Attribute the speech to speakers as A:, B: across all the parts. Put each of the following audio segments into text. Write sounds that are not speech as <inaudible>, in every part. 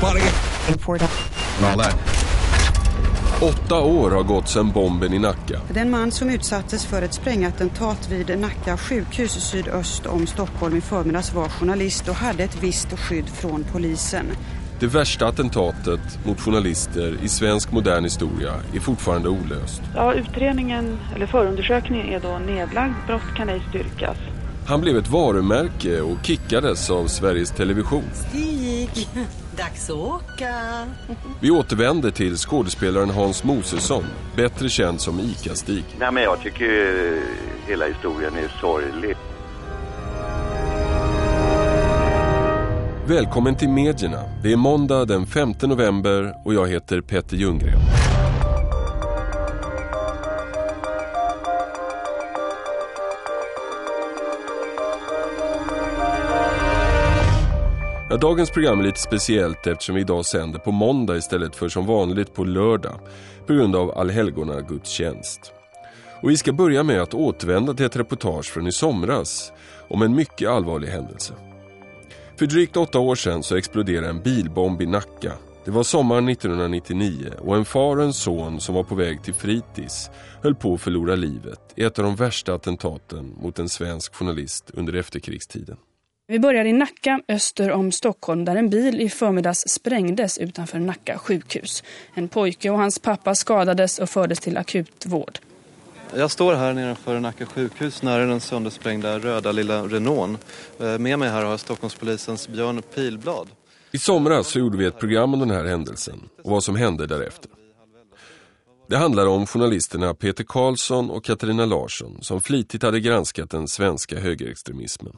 A: somebody. And all that.
B: Åtta år har gått sedan bomben i Nacka.
C: Den man som utsattes för ett sprängattentat vid Nacka sjukhus sydöst om Stockholm i förmiddags var journalist och hade ett visst skydd från polisen.
B: Det värsta attentatet mot journalister i svensk modern historia är fortfarande olöst.
D: Ja, utredningen, eller förundersökningen är då nedlagd. Brott kan ej styrkas.
B: Han blev ett varumärke och kickades av Sveriges Television.
E: Stig, dags att åka. <laughs>
B: Vi återvänder till skådespelaren Hans Mosesson, bättre känd som Ica-Stig.
F: Nej, men jag tycker eh, hela historien är sorglig.
B: Välkommen till medierna. Det är måndag den 5 november och jag heter Petter Ljunggren. Ja, dagens program är lite speciellt eftersom vi idag sänder på måndag istället för som vanligt på lördag på grund av allhelgona gudstjänst. Och vi ska börja med att återvända till ett reportage från i somras om en mycket allvarlig händelse. För drygt åtta år sedan så exploderade en bilbomb i Nacka. Det var sommaren 1999 och en far och en son som var på väg till fritids höll på att förlora livet i ett av de värsta attentaten mot en svensk journalist under efterkrigstiden.
G: Vi börjar i Nacka öster om Stockholm där en bil i förmiddags sprängdes utanför Nacka sjukhus. En pojke och hans pappa skadades och fördes till akutvård.
H: Jag står här nedanför Nacka sjukhus nära den söndersprängda röda lilla Renault. Eh, Med mig här har jag Stockholmspolisens Björn Pilblad.
B: I somras så gjorde vi ett program om den här händelsen och vad som hände därefter. Det handlar om journalisterna Peter Karlsson och Katarina Larsson som flitigt hade granskat den svenska högerextremismen.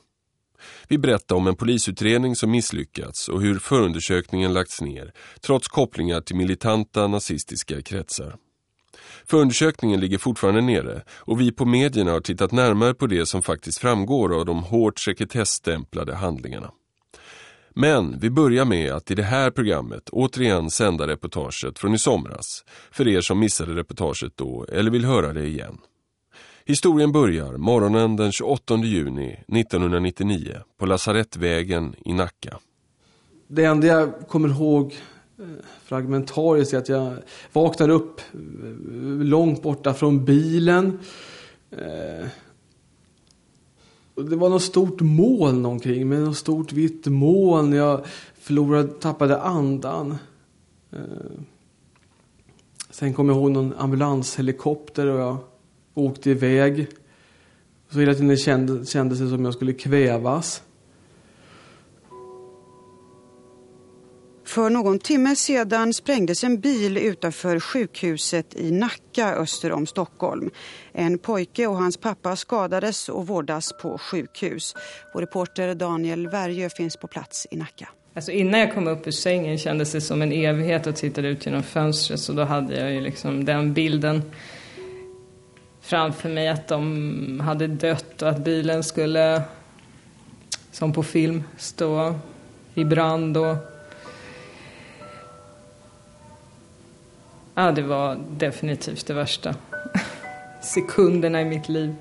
B: Vi berättar om en polisutredning som misslyckats och hur förundersökningen lagts ner trots kopplingar till militanta nazistiska kretsar. Förundersökningen ligger fortfarande nere och vi på medierna har tittat närmare på det som faktiskt framgår av de hårt sekretessstämplade handlingarna. Men vi börjar med att i det här programmet återigen sända reportaget från i somras för er som missade reportaget då eller vill höra det igen. Historien börjar morgonen den 28 juni 1999 på Lasarettvägen i Nacka.
I: Det enda jag kommer ihåg eh, fragmentariskt är att jag vaknar upp eh, långt borta från bilen. Eh, det var något stort moln omkring mig, något stort vitt moln. Jag förlorade, tappade andan. Sen kom jag ihåg någon ambulanshelikopter och jag åkte iväg. Så hela tiden kände, kändes det som om jag skulle kvävas.
C: För någon timme sedan sprängdes en bil utanför sjukhuset i Nacka öster om Stockholm. En pojke och hans pappa skadades och vårdas på sjukhus. Vår reporter Daniel Värjö finns på plats i Nacka.
J: Alltså innan jag kom upp ur sängen kändes det som en evighet och tittade ut genom fönstret så då hade jag ju liksom den bilden framför mig att de hade dött och att bilen skulle, som på film, stå i brand och Ja, det var definitivt det värsta. <laughs> Sekunderna i mitt liv.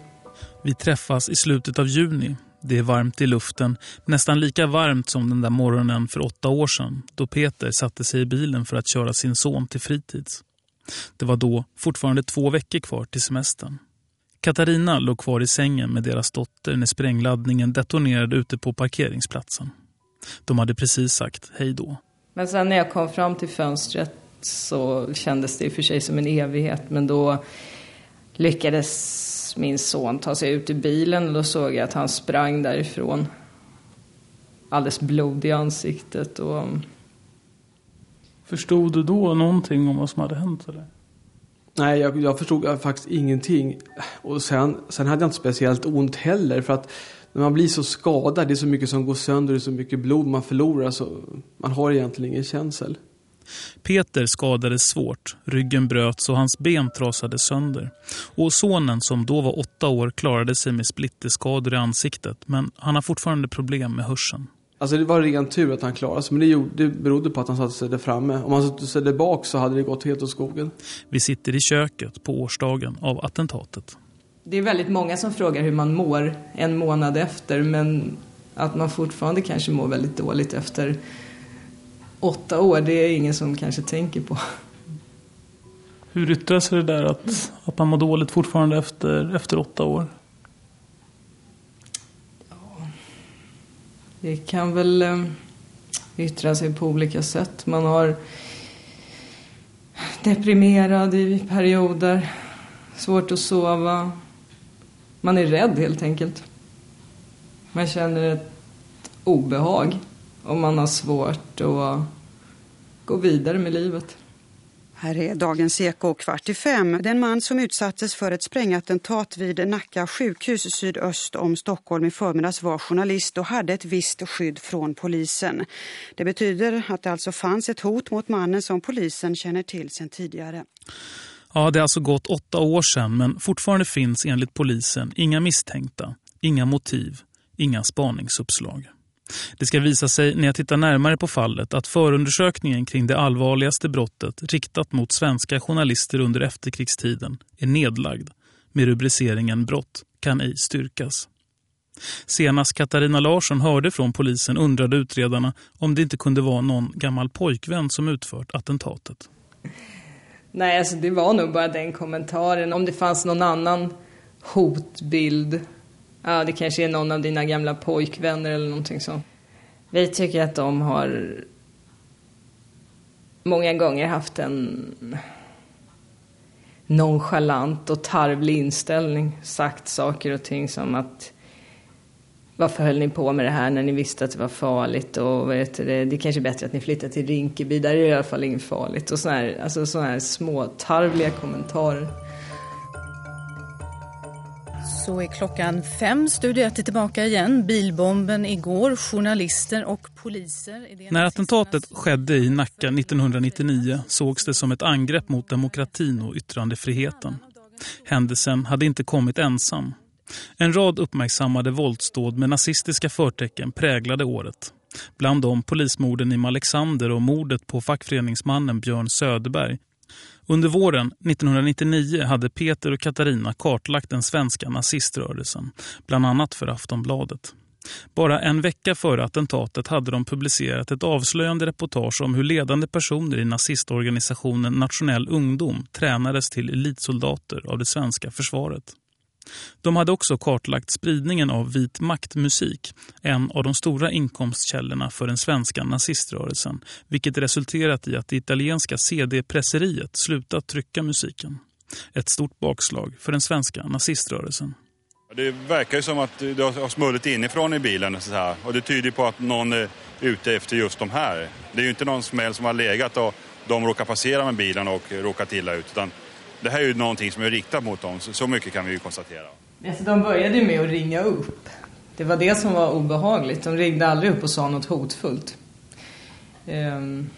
K: Vi träffas i slutet av juni. Det är varmt i luften, nästan lika varmt som den där morgonen för åtta år sedan då Peter satte sig i bilen för att köra sin son till fritids. Det var då fortfarande två veckor kvar till semestern. Katarina låg kvar i sängen med deras dotter när sprängladdningen detonerade ute på parkeringsplatsen. De hade precis sagt hej då.
J: Men sen när jag kom fram till fönstret så kändes det i och för sig som en evighet. Men då lyckades min son ta sig ut ur bilen och då såg jag att han sprang därifrån. Alldeles blod i ansiktet och...
K: Förstod du då någonting om vad som hade hänt eller?
I: Nej, jag, jag förstod faktiskt ingenting. Och sen, sen hade jag inte speciellt ont heller för att när man blir så skadad, det är så mycket som går sönder, det är så mycket blod man förlorar så man har egentligen ingen känsel.
K: Peter skadades svårt, ryggen bröts och hans ben trasade sönder. Och sonen som då var åtta år klarade sig med splitterskador i ansiktet men han har fortfarande problem med hörseln.
I: Alltså det var ren tur att han klarade sig, men det, gjorde, det berodde på att han satte sig där framme. Om han satte sig där bak så hade det gått helt åt skogen.
K: Vi sitter i köket på årsdagen av attentatet.
J: Det är väldigt många som frågar hur man mår en månad efter men att man fortfarande kanske mår väldigt dåligt efter åtta år, det är ingen som kanske tänker på.
K: Hur yttrar sig det där att, att man mår dåligt fortfarande efter, efter åtta år?
J: Det kan väl eh, yttra sig på olika sätt. Man har deprimerad i perioder, svårt att sova. Man är rädd helt enkelt. Man känner ett obehag och man har svårt att gå vidare med livet.
C: Här är dagens Eko kvart i fem. Den man som utsattes för ett sprängattentat vid Nacka sjukhus sydöst om Stockholm i förmiddags var journalist och hade ett visst skydd från polisen. Det betyder att det alltså fanns ett hot mot mannen som polisen känner till sedan tidigare.
K: Ja, det har alltså gått åtta år sedan men fortfarande finns enligt polisen inga misstänkta, inga motiv, inga spaningsuppslag. Det ska visa sig när jag tittar närmare på fallet att förundersökningen kring det allvarligaste brottet riktat mot svenska journalister under efterkrigstiden är nedlagd med rubriceringen brott kan ej styrkas. Senast Katarina Larsson hörde från polisen undrade utredarna om det inte kunde vara någon gammal pojkvän som utfört attentatet.
J: Nej, alltså det var nog bara den kommentaren. Om det fanns någon annan hotbild Ja, det kanske är någon av dina gamla pojkvänner eller någonting så. Vi tycker att de har många gånger haft en nonchalant och tarvlig inställning. Sagt saker och ting som att varför höll ni på med det här när ni visste att det var farligt och vet du, det, det är kanske bättre att ni flyttar till Rinkeby, där är det i alla fall inget farligt. Och sådana här, alltså såna här små tarvliga kommentarer.
A: Så är klockan fem. Studio 1 är tillbaka igen. Bilbomben igår, journalister och poliser.
K: När attentatet skedde i Nacka 1999 sågs det som ett angrepp mot demokratin och yttrandefriheten. Händelsen hade inte kommit ensam. En rad uppmärksammade våldsdåd med nazistiska förtecken präglade året. Bland dem polismorden i Alexander och mordet på fackföreningsmannen Björn Söderberg under våren 1999 hade Peter och Katarina kartlagt den svenska naziströrelsen, bland annat för Aftonbladet. Bara en vecka före attentatet hade de publicerat ett avslöjande reportage om hur ledande personer i nazistorganisationen Nationell ungdom tränades till elitsoldater av det svenska försvaret. De hade också kartlagt spridningen av vit maktmusik, en av de stora inkomstkällorna för den svenska naziströrelsen, vilket resulterat i att det italienska CD-presseriet slutat trycka musiken. Ett stort bakslag för den svenska naziströrelsen.
L: Det verkar ju som att det har smullit inifrån i bilen så här. och det tyder på att någon är ute efter just de här. Det är ju inte någon smäll som har legat och de råkar passera med bilen och råkat illa ut utan det här är ju någonting som är riktat mot dem, så, så mycket kan vi ju konstatera.
J: Alltså, de började ju med att ringa upp. Det var det som var obehagligt. De ringde aldrig upp och sa något hotfullt. Um,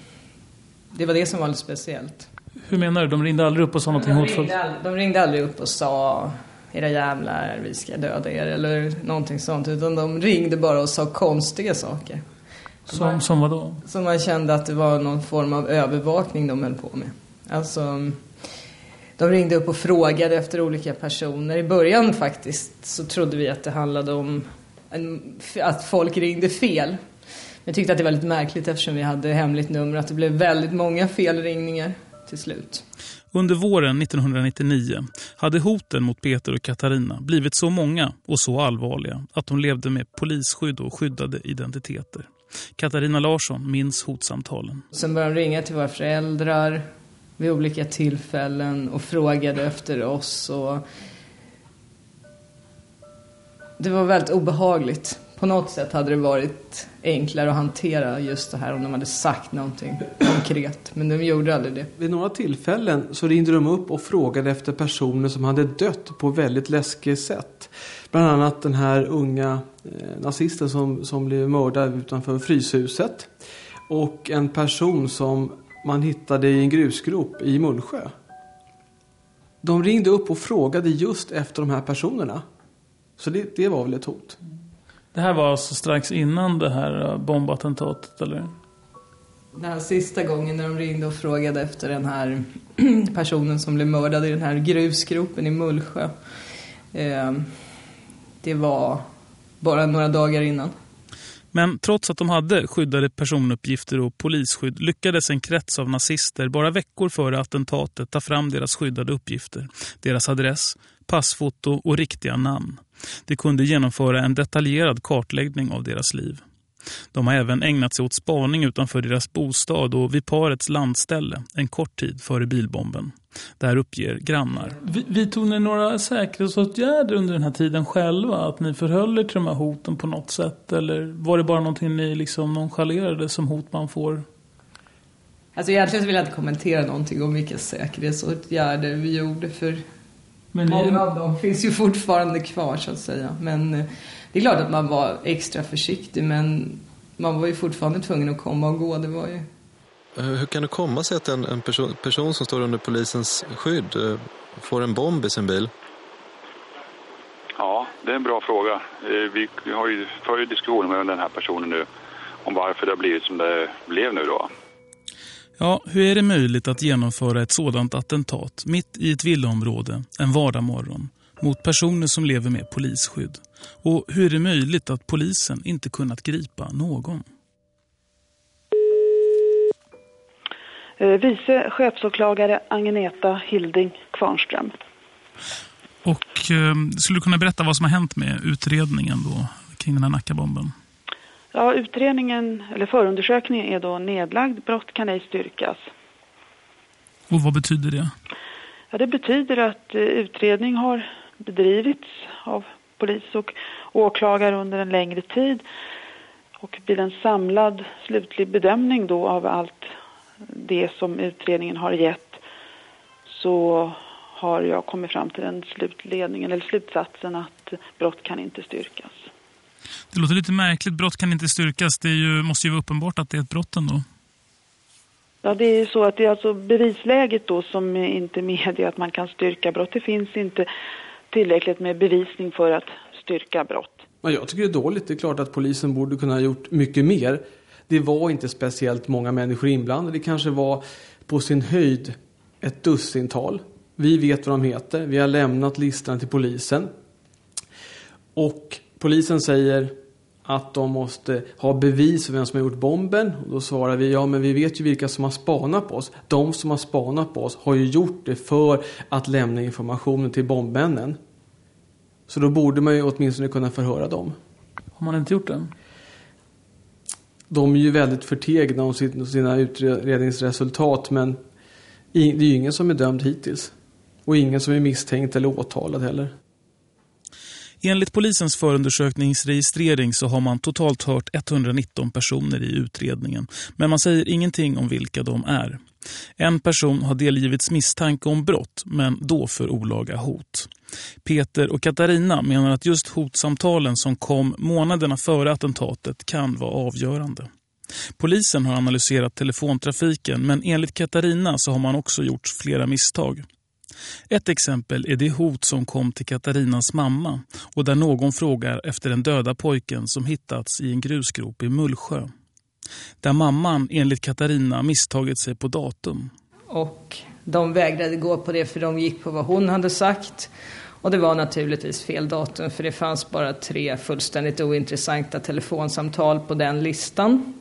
J: det var det som var lite speciellt.
K: Hur menar du? De ringde aldrig upp och sa något hotfullt?
J: De ringde aldrig upp och sa era jävlar, vi ska döda er eller någonting sånt. Utan de ringde bara och sa konstiga saker.
K: Som, man, som vad då?
J: Som man kände att det var någon form av övervakning de höll på med. Alltså de ringde upp och frågade efter olika personer. I början faktiskt så trodde vi att det handlade om en, att folk ringde fel. Jag tyckte att det var lite märkligt eftersom vi hade hemligt nummer att det blev väldigt många felringningar till slut.
K: Under våren 1999 hade hoten mot Peter och Katarina blivit så många och så allvarliga att de levde med polisskydd och skyddade identiteter. Katarina Larsson minns hotsamtalen.
J: Sen började de ringa till våra föräldrar vid olika tillfällen och frågade efter oss. Och det var väldigt obehagligt. På något sätt hade det varit enklare att hantera just det här om de hade sagt någonting konkret. Men de gjorde aldrig det.
I: Vid några tillfällen så ringde de upp och frågade efter personer som hade dött på väldigt läskigt sätt. Bland annat den här unga eh, nazisten som, som blev mördad utanför Fryshuset. Och en person som man hittade i en grusgrop i Mullsjö. De ringde upp och frågade just efter de här personerna. Så det, det var väl ett hot.
K: Det här var alltså strax innan det här bombattentatet, eller?
J: Den här sista gången när de ringde och frågade efter den här <clears throat> personen som blev mördad i den här grusgropen i Mullsjö. Eh, det var bara några dagar innan.
K: Men trots att de hade skyddade personuppgifter och polisskydd lyckades en krets av nazister bara veckor före attentatet ta fram deras skyddade uppgifter, deras adress, passfoto och riktiga namn. De kunde genomföra en detaljerad kartläggning av deras liv. De har även ägnat sig åt spaning utanför deras bostad och vid parets landställe en kort tid före bilbomben. Där uppger grannar.
M: Vidtog ni några säkerhetsåtgärder under den här tiden själva? Att ni förhöll er till de här hoten på något sätt? Eller var det bara någonting ni liksom nonchalerade som hot man får?
J: Alltså egentligen vill jag inte kommentera någonting om vilka säkerhetsåtgärder vi gjorde för Men många av dem finns ju fortfarande kvar så att säga. Men eh, det är klart att man var extra försiktig men man var ju fortfarande tvungen att komma och gå. Det var ju...
H: Eh, hur kan det komma sig att en, en person, person, som står under polisens skydd eh, får en bomb i sin bil?
L: Ja, det är en bra fråga. Eh, vi, vi har ju för ju diskussioner med den här personen nu om varför det har blivit som det blev nu då.
K: Ja, hur är det möjligt att genomföra ett sådant attentat mitt i ett villaområde en vardagmorgon mot personer som lever med polisskydd? Och hur är det möjligt att polisen inte kunnat gripa någon?
D: Eh, vice chefsåklagare Agneta Hilding Kvarnström.
K: Och eh, skulle du kunna berätta vad som har hänt med utredningen då kring den här Nackabomben?
D: Ja, utredningen, eller förundersökningen är då nedlagd. Brott kan ej styrkas.
K: Och vad betyder det?
D: Ja, det betyder att eh, utredning har bedrivits av polis och åklagare under en längre tid. Och vid en samlad slutlig bedömning då av allt det som utredningen har gett så har jag kommit fram till den slutledningen eller slutsatsen att brott kan inte styrkas.
K: Det låter lite märkligt. Brott kan inte styrkas. Det ju, måste ju vara uppenbart att det är ett brott ändå.
D: Ja, det är så att det är alltså bevisläget då som inte medger att man kan styrka brott. Det finns inte tillräckligt med bevisning för att styrka brott.
I: Men jag tycker det är dåligt. Det är klart att polisen borde kunna ha gjort mycket mer. Det var inte speciellt många människor inblandade. Det kanske var på sin höjd ett dussintal. Vi vet vad de heter. Vi har lämnat listan till polisen. Och polisen säger att de måste ha bevis för vem som har gjort bomben. Och då svarar vi, ja men vi vet ju vilka som har spanat på oss. De som har spanat på oss har ju gjort det för att lämna informationen till bombmännen. Så då borde man ju åtminstone kunna förhöra dem.
M: Har man inte gjort det?
I: De är ju väldigt förtegna om sina utredningsresultat men det är ju ingen som är dömd hittills. Och ingen som är misstänkt eller åtalad heller.
K: Enligt polisens förundersökningsregistrering så har man totalt hört 119 personer i utredningen. Men man säger ingenting om vilka de är. En person har delgivits misstanke om brott, men då för olaga hot. Peter och Katarina menar att just hotsamtalen som kom månaderna före attentatet kan vara avgörande. Polisen har analyserat telefontrafiken men enligt Katarina så har man också gjort flera misstag. Ett exempel är det hot som kom till Katarinas mamma och där någon frågar efter den döda pojken som hittats i en grusgrop i Mullsjö. Där mamman enligt Katarina misstagit sig på datum.
J: Och de vägrade gå på det för de gick på vad hon hade sagt. Och det var naturligtvis fel datum för det fanns bara tre fullständigt ointressanta telefonsamtal på den listan.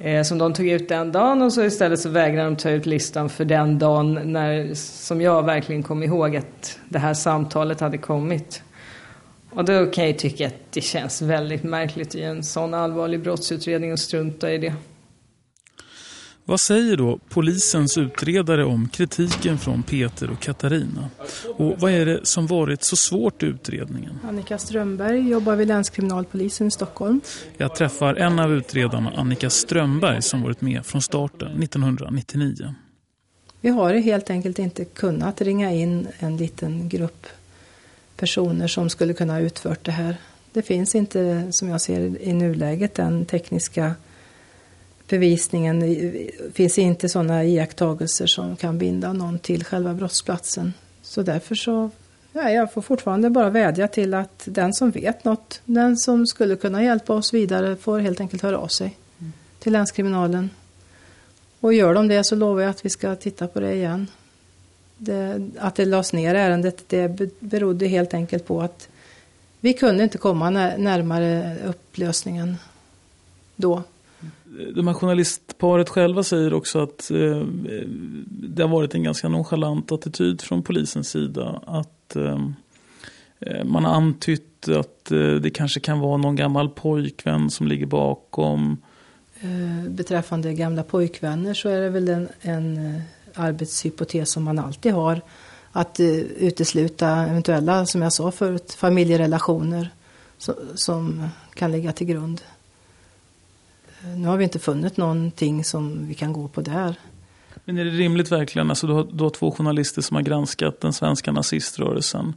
J: Eh, som de tog ut den dagen och så istället så vägrade de ta ut listan för den dagen när, som jag verkligen kom ihåg att det här samtalet hade kommit. Och då kan jag tycka att det känns väldigt märkligt i en sån allvarlig brottsutredning att strunta i det.
K: Vad säger då polisens utredare om kritiken från Peter och Katarina? Och vad är det som varit så svårt i utredningen?
N: Annika Strömberg jobbar vid länskriminalpolisen i Stockholm.
K: Jag träffar en av utredarna, Annika Strömberg, som varit med från starten 1999.
N: Vi har helt enkelt inte kunnat ringa in en liten grupp personer som skulle kunna ha utfört det här. Det finns inte, som jag ser i nuläget, den tekniska bevisningen. Finns inte sådana iakttagelser som kan binda någon till själva brottsplatsen. Så därför så, ja, jag får fortfarande bara vädja till att den som vet något, den som skulle kunna hjälpa oss vidare får helt enkelt höra av sig mm. till länskriminalen. Och gör de det så lovar jag att vi ska titta på det igen. Det, att det lades ner ärendet det berodde helt enkelt på att Vi kunde inte komma närmare upplösningen då.
M: De här journalistparet själva säger också att eh, det har varit en ganska nonchalant attityd från polisens sida. Att eh, eh, man har antytt att eh, det kanske kan vara någon gammal pojkvän som ligger bakom.
N: Eh, beträffande gamla pojkvänner så är det väl en, en eh, arbetshypotes som man alltid har. Att eh, utesluta eventuella, som jag sa förut, familjerelationer so som kan ligga till grund. Nu har vi inte funnit någonting som vi kan gå på där.
M: Men är det rimligt verkligen, alltså du har, du har två journalister som har granskat den svenska naziströrelsen.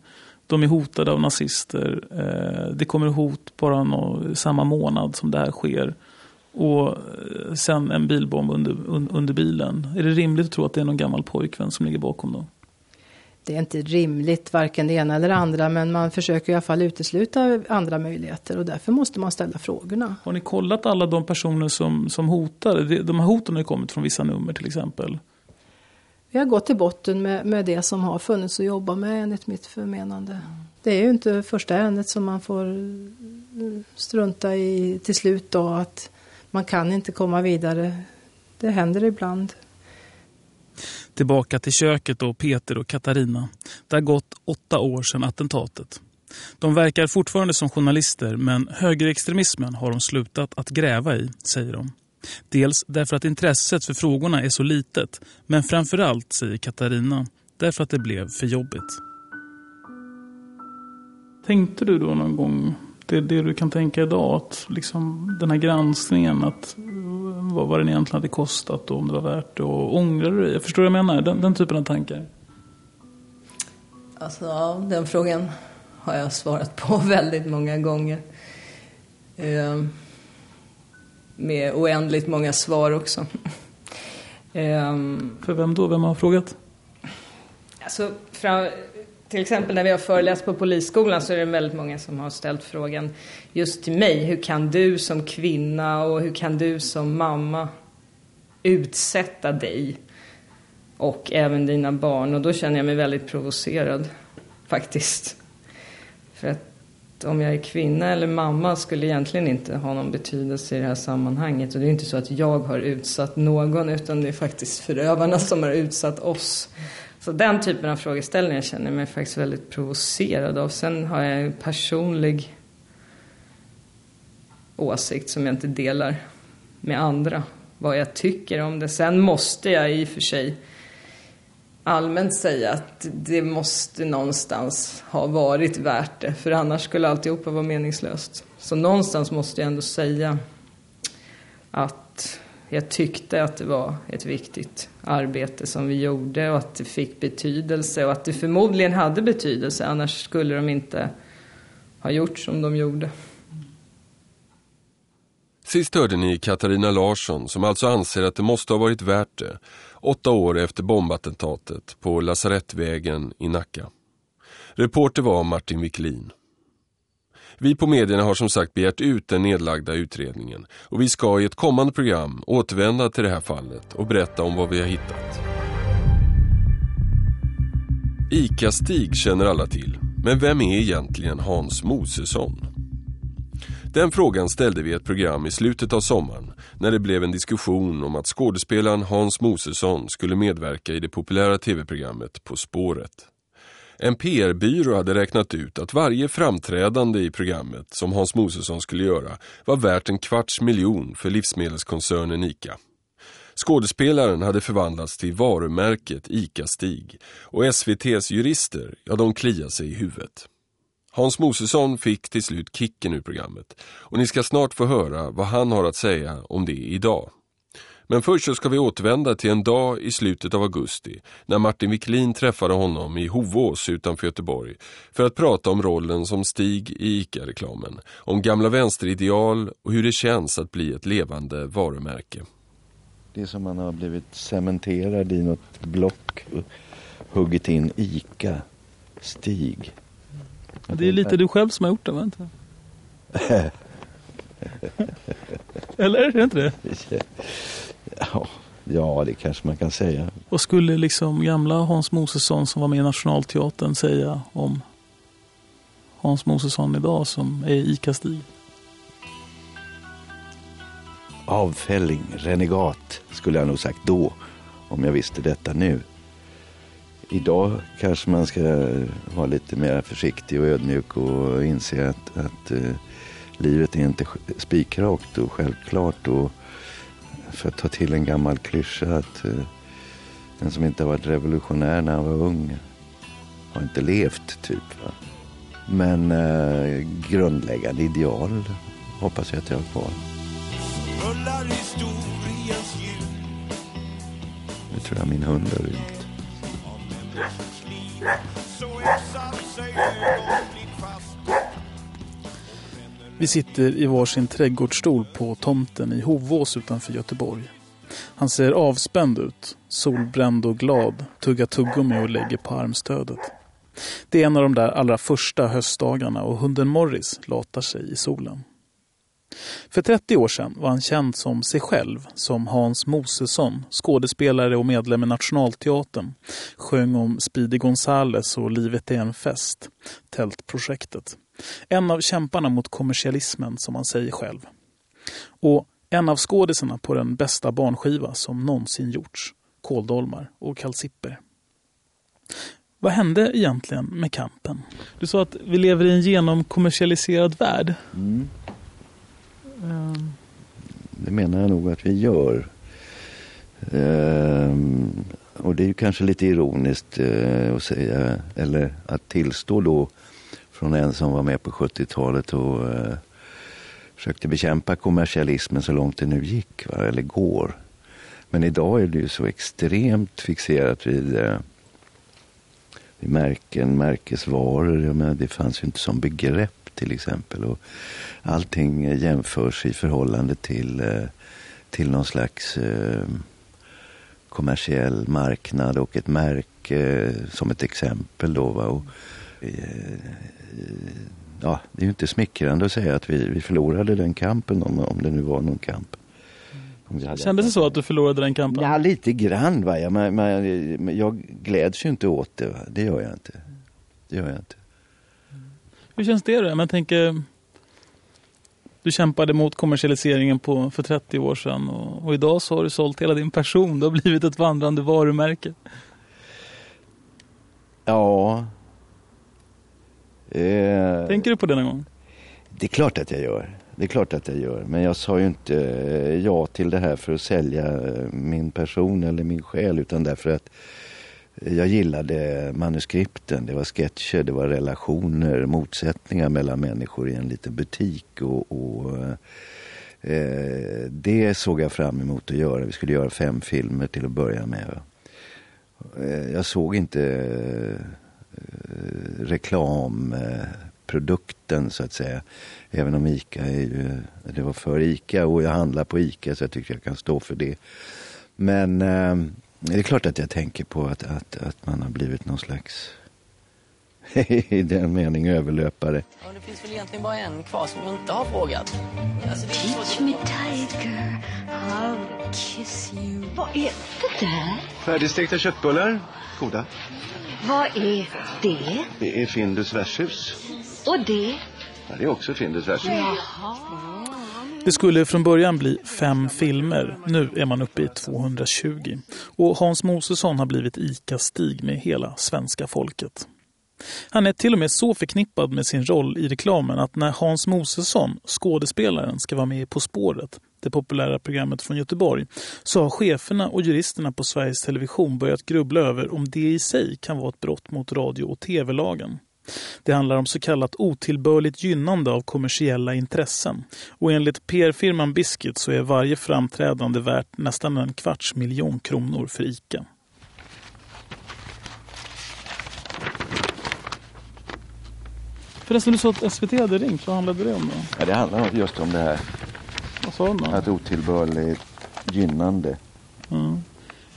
M: De är hotade av nazister. Eh, det kommer hot bara no, samma månad som det här sker. Och eh, sen en bilbomb under, under bilen. Är det rimligt att tro att det är någon gammal pojkvän som ligger bakom då?
N: Det är inte rimligt, varken det ena eller det andra, men man försöker i alla fall utesluta andra möjligheter och därför måste man ställa frågorna.
M: Har ni kollat alla de personer som, som hotar? De här hoten har kommit från vissa nummer till exempel.
N: Vi har gått till botten med, med det som har funnits att jobba med enligt mitt förmenande. Det är ju inte första ärendet som man får strunta i till slut då, att man kan inte komma vidare. Det händer ibland.
K: Tillbaka till köket då Peter och Katarina. Det har gått åtta år sedan attentatet. De verkar fortfarande som journalister men högerextremismen har de slutat att gräva i, säger de. Dels därför att intresset för frågorna är så litet men framförallt, säger Katarina, därför att det blev för jobbigt.
M: Tänkte du då någon gång, det, det du kan tänka idag, att liksom den här granskningen, att vad, vad den egentligen hade kostat och om det var värt det. Och ångrar du dig? Jag förstår vad jag menar, den, den typen av tankar.
J: Alltså, ja, den frågan har jag svarat på <laughs> väldigt många gånger. Eh, med oändligt många svar också. <laughs>
M: eh, För vem då? Vem har frågat?
J: Alltså, fram, till exempel när vi har föreläst på polisskolan så är det väldigt många som har ställt frågan just till mig. Hur kan du som kvinna och hur kan du som mamma utsätta dig och även dina barn? Och då känner jag mig väldigt provocerad faktiskt. För att om jag är kvinna eller mamma skulle egentligen inte ha någon betydelse i det här sammanhanget. Och det är inte så att jag har utsatt någon utan det är faktiskt förövarna som har utsatt oss. Så den typen av frågeställningar känner jag mig faktiskt väldigt provocerad av. Sen har jag en personlig åsikt som jag inte delar med andra. Vad jag tycker om det. Sen måste jag i och för sig allmänt säga att det måste någonstans ha varit värt det. För annars skulle alltihopa vara meningslöst. Så någonstans måste jag ändå säga att jag tyckte att det var ett viktigt arbete som vi gjorde och att det fick betydelse och att det förmodligen hade betydelse annars skulle de inte ha gjort som de gjorde.
B: Sist hörde ni Katarina Larsson som alltså anser att det måste ha varit värt det åtta år efter bombattentatet på Lasarettvägen i Nacka. Reporter var Martin Wiklin. Vi på medierna har som sagt begärt ut den nedlagda utredningen och vi ska i ett kommande program återvända till det här fallet och berätta om vad vi har hittat. Ica-Stig känner alla till, men vem är egentligen Hans Mosesson? Den frågan ställde vi i ett program i slutet av sommaren när det blev en diskussion om att skådespelaren Hans Mosesson skulle medverka i det populära tv-programmet På spåret. En PR-byrå hade räknat ut att varje framträdande i programmet som Hans Mosesson skulle göra var värt en kvarts miljon för livsmedelskoncernen ICA. Skådespelaren hade förvandlats till varumärket ICA-Stig och SVTs jurister, ja de kliade sig i huvudet. Hans Mosesson fick till slut kicken ur programmet och ni ska snart få höra vad han har att säga om det idag. Men först så ska vi återvända till en dag i slutet av augusti när Martin Wiklin träffade honom i Hovås utanför Göteborg för att prata om rollen som Stig i ICA-reklamen, om gamla vänsterideal och hur det känns att bli ett levande varumärke.
O: Det är som man har blivit cementerad i något block och huggit in ICA, Stig.
M: Ja, det är lite du själv som har gjort det, va? <laughs> Eller är det inte det? <laughs>
O: Ja, det kanske man kan säga.
M: Vad skulle liksom gamla Hans Mosesson som var med i Nationalteatern säga om
K: Hans Mosesson idag som är ICA-Stig?
O: Avfälling, renegat skulle jag nog sagt då, om jag visste detta nu. Idag kanske man ska vara lite mer försiktig och ödmjuk och inse att, att uh, livet är inte spikrakt och självklart. Och för att ta till en gammal klyscha att uh, den som inte har varit revolutionär när han var ung har inte levt, typ. Va? Men uh, grundläggande ideal hoppas jag att jag har kvar. Nu tror jag min hund har rymt.
K: Vi sitter i varsin trädgårdsstol på tomten i Hovås utanför Göteborg. Han ser avspänd ut, solbränd och glad, tuggar tuggummi och lägger på armstödet. Det är en av de där allra första höstdagarna och hunden Morris latar sig i solen. För 30 år sedan var han känd som sig själv, som Hans Mosesson, skådespelare och medlem i Nationalteatern. Sjöng om Speedy Gonzales och Livet är en fest, Tältprojektet. En av kämparna mot kommersialismen som han säger själv. Och en av skådisarna på den bästa barnskiva som någonsin gjorts, Kåldolmar och Kalsipper. Vad hände egentligen med kampen? Du sa att vi lever i en genomkommersialiserad värld.
O: Mm. Det menar jag nog att vi gör. Ehm, och det är ju kanske lite ironiskt eh, att säga, eller att tillstå då från en som var med på 70-talet och eh, försökte bekämpa kommersialismen så långt det nu gick, va? eller går. Men idag är det ju så extremt fixerat vid, eh, vid märken, märkesvaror. Jag menar, det fanns ju inte som begrepp till exempel. Och allting jämförs i förhållande till, eh, till någon slags eh, kommersiell marknad och ett märke eh, som ett exempel. Då, va? Och, ja, det är ju inte smickrande att säga att vi, vi förlorade den kampen om, om det nu var någon kamp.
K: Kändes det så att du förlorade den kampen?
O: Ja, lite grann. Va? Jag, man, man, jag gläds ju inte åt det. Va? Det gör jag inte. Det gör jag inte.
K: Hur känns det då? Man tänker, du kämpade mot kommersialiseringen på, för 30 år sedan och, och, idag så har du sålt hela din person. Du har blivit ett vandrande varumärke.
O: Ja.
K: Eh, Tänker du på det någon gång?
O: Det är klart att jag gör. Det är klart att jag gör. Men jag sa ju inte ja till det här för att sälja min person eller min själ utan därför att jag gillade manuskripten. Det var sketcher, det var relationer, motsättningar mellan människor i en liten butik. Och, och eh, Det såg jag fram emot att göra. Vi skulle göra fem filmer till att börja med. Eh, jag såg inte eh, Eh, reklamprodukten så att säga. Även om ICA är ju, det var för ICA och jag handlar på ICA så jag tycker jag kan stå för det. Men eh, det är klart att jag tänker på att, att, att man har blivit någon slags <laughs> i den mening överlöpare.
P: Ja, det finns väl egentligen bara en kvar som jag inte har frågat.
Q: Alltså, Teach me tiger, I'll kiss you. Vad är det där?
R: Färdigstekta köttbullar. Goda.
Q: Vad är det?
R: Det är Findus värdshus.
Q: Och det?
R: Ja, det är också Findus värdshus.
Q: Jaha.
K: Det skulle från början bli fem filmer. Nu är man uppe i 220. Och Hans Mosesson har blivit ICA-stig med hela svenska folket. Han är till och med så förknippad med sin roll i reklamen att när Hans Mosesson, skådespelaren, ska vara med På spåret, det populära programmet från Göteborg, så har cheferna och juristerna på Sveriges Television börjat grubbla över om det i sig kan vara ett brott mot radio- och tv-lagen. Det handlar om så kallat otillbörligt gynnande av kommersiella intressen. Och enligt PR-firman Biscuit så är varje framträdande värt nästan en kvarts miljon kronor för ICA. Förresten, du sa att SVT hade ringt. Vad handlade det om då?
O: Ja, det handlar just om det här.
K: Vad sa de då?
O: Att otillbörligt gynnande.
K: Mm.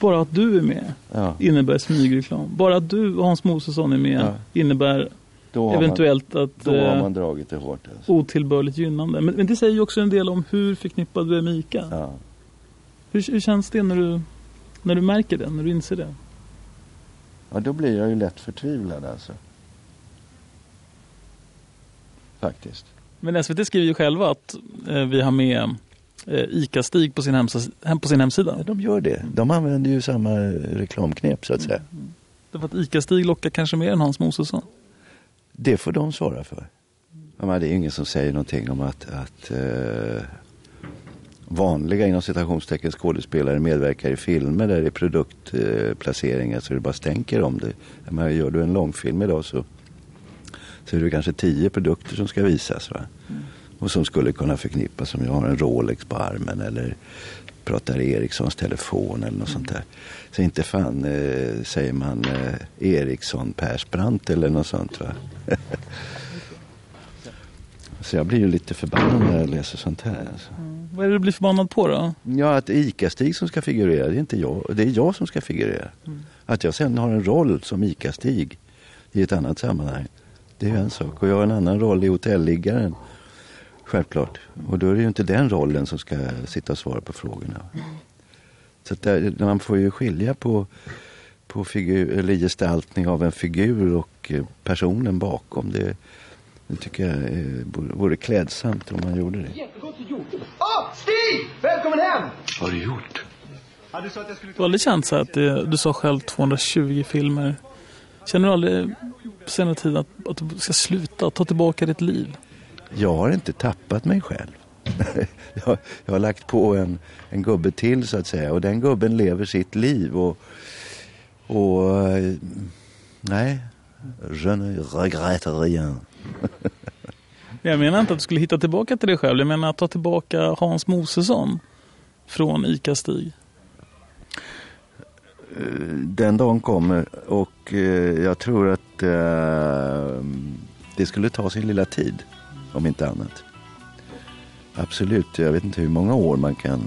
K: Bara att du är med ja. innebär smygreklam. Bara att du och Hans Mosesson är med ja. innebär eventuellt
O: man,
K: att
O: då har man dragit det hårt.
K: Alltså. Otillbörligt gynnande. Men, men, det säger ju också en del om hur förknippad du är med ICA.
O: Ja.
K: Hur, hur känns det när du, när du märker det, när du inser det?
O: Ja, då blir jag ju lätt förtvivlad alltså. Faktiskt.
K: Men SVT skriver ju själva att eh, vi har med eh, ICA-Stig på sin, hemsida, hem, på sin hemsida.
O: Ja, de gör det. De använder ju samma reklamknep så att säga. Mm.
K: Därför att ICA-Stig lockar kanske mer än Hans Mosesson?
O: Det får de svara för. Ja, det är ingen som säger någonting om att, att eh, vanliga inom citationstecken skådespelare medverkar i filmer där det är produktplaceringar så det bara stänker om det. Men gör du en långfilm idag så, så är det kanske tio produkter som ska visas. Va? Mm. Och som skulle kunna förknippas om jag har en Rolex på armen eller pratar Ericssons telefon eller något sånt där. Så inte fan eh, säger man eh, Ericsson Persbrandt eller något sånt va. <laughs> Så jag blir ju lite förbannad när jag läser sånt här. Alltså.
K: Mm. Vad är det du blir förbannad på då?
O: Ja, att ICA-Stig som ska figurera, det är inte jag. Det är jag som ska figurera. Mm. Att jag sen har en roll som ICA-Stig i ett annat sammanhang, det är en sak. Och jag har en annan roll i hotelliggaren, självklart. Och då är det ju inte den rollen som ska sitta och svara på frågorna. Så där, man får ju skilja på, på figur, eller gestaltning av en figur och eh, personen bakom. Det, det tycker jag eh, vore klädsamt om man gjorde det. Jättegott
R: gjort. Åh, Stig! Välkommen hem!
O: Vad har du gjort?
K: Du har känt så att det, du sa själv 220 filmer. Känner du aldrig på senare tid att, att du ska sluta, ta tillbaka ditt liv?
O: Jag har inte tappat mig själv. <laughs> jag, jag, har lagt på en, en gubbe till så att säga och den gubben lever sitt liv och, och eh, nej, je ne regrette rien.
K: jag menar inte att du skulle hitta tillbaka till dig själv. Jag menar att ta tillbaka Hans Mosesson från ICA-Stig.
O: Eh, den dagen kommer och eh, jag tror att eh, det skulle ta sin lilla tid. Om inte annat. Absolut, jag vet inte hur många år man kan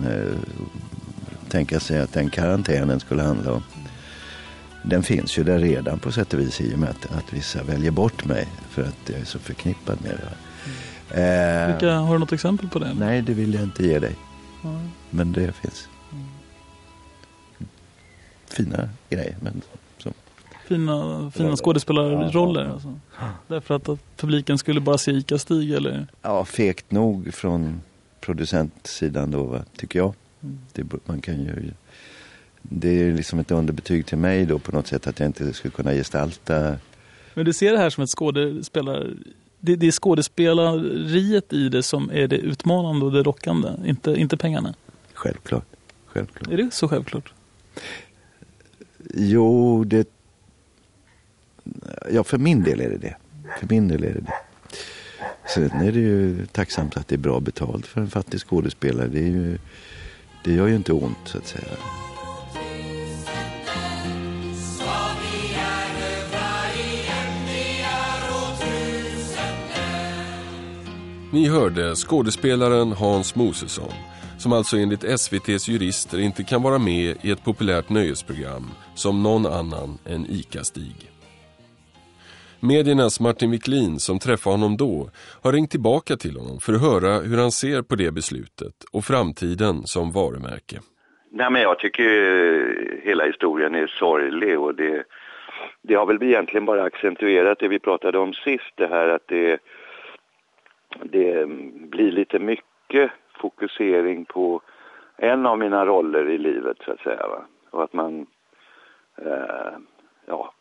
O: tänka sig att den karantänen skulle handla om den finns ju där redan på sätt och vis i och med att, att vissa väljer bort mig för att jag är så förknippad med det.
K: Mm. Eh, Vilka, har du något exempel på det?
O: Nej, det vill jag inte ge dig. Mm. Men det finns. Fina grejer. Men så.
K: Fina, fina skådespelarroller? Ja, alltså. Därför att, att publiken skulle bara se Ica-Stig eller?
O: Ja, fegt nog från producentsidan då, tycker jag. Mm. Det, man kan ju det är liksom ett underbetyg till mig då på något sätt att jag inte skulle kunna gestalta.
K: Men du ser det här som ett skådespelare det, det är skådespelariet i det som är det utmanande och det rockande, inte, inte pengarna.
O: Självklart. Självklart.
K: Är det så självklart?
O: Jo, det... Ja, för min del är det det. För min del är det det. Sen är det ju tacksamt att det är bra betalt för en fattig skådespelare. Det, är ju, det gör ju inte ont så att säga.
B: Ni hörde skådespelaren Hans Mosesson som alltså enligt SVTs jurister inte kan vara med i ett populärt nöjesprogram som någon annan än ICA-Stig. Mediernas Martin Wiklin som träffade honom då har ringt tillbaka till honom för att höra hur han ser på det beslutet och framtiden som varumärke.
F: Nej, men jag tycker eh, hela historien är sorglig och det, det har väl egentligen bara accentuerat det vi pratade om sist, det här att det det blir lite mycket fokusering på en av mina roller i livet så att säga. Va? Och att man eh, ja,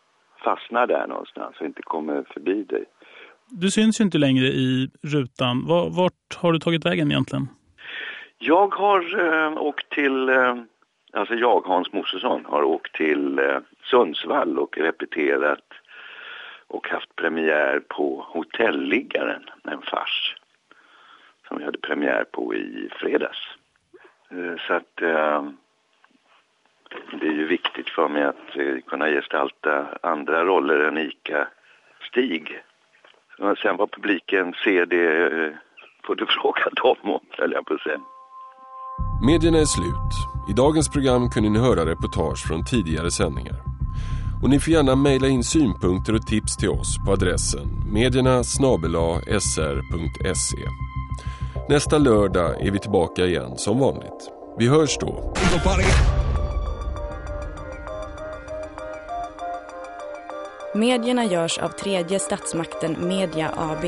F: fastnar där någonstans och inte kommer förbi det.
K: Du syns ju inte längre i rutan. Vart har du tagit vägen egentligen?
F: Jag har eh, åkt till, eh, alltså jag, Hans Mosesson, har åkt till eh, Sundsvall och repeterat och haft premiär på Hotelliggaren, en fars som vi hade premiär på i fredags. Eh, så att eh, det är ju viktigt för mig att eh, kunna gestalta andra roller än ICA-Stig. Sen vad publiken ser det får du fråga dem om, höll jag på att säga.
B: Medierna är slut. I dagens program kunde ni höra reportage från tidigare sändningar. Och ni får gärna mejla in synpunkter och tips till oss på adressen medierna sr.se. Nästa lördag är vi tillbaka igen som vanligt. Vi hörs då.
S: Medierna görs av tredje statsmakten Media AB.